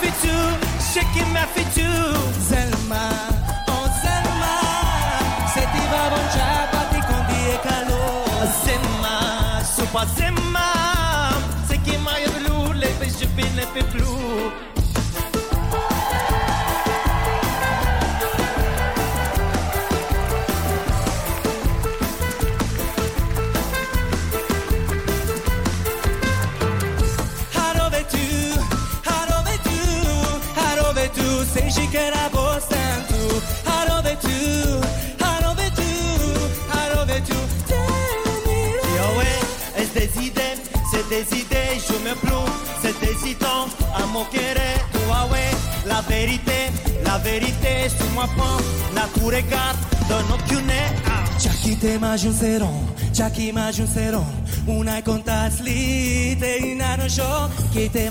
fait tout, ce qui m'a fait tout. Zelma, oh Zelma, senti va boncia pati con die calor. Zema, supa zema, c'est te majunseron, c'è chi majunseron, una contas li te show, chi te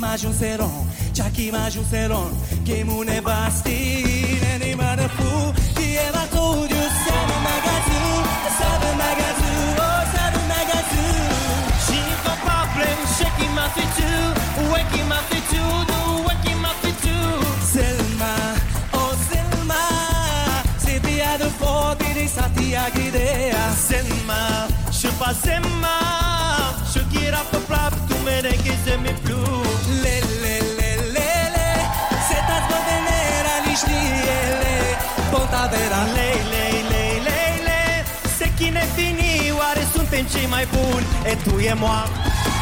c'è chi majunseron, che mune basti, ne ni mane fu, magazu, sabe magazu, oh sabe magazu. She m'a fait tout, ouais qui m'a fait tout, ouais qui m'a fait tout. Selma, oh Selma, se ti ha de di. Zema, je pas Zema, je qui rappe plap, tu me me plus. primăvara Lei, lei, lei, lei, lei. Se chine finii, oare suntem cei mai buni? E tu e moa.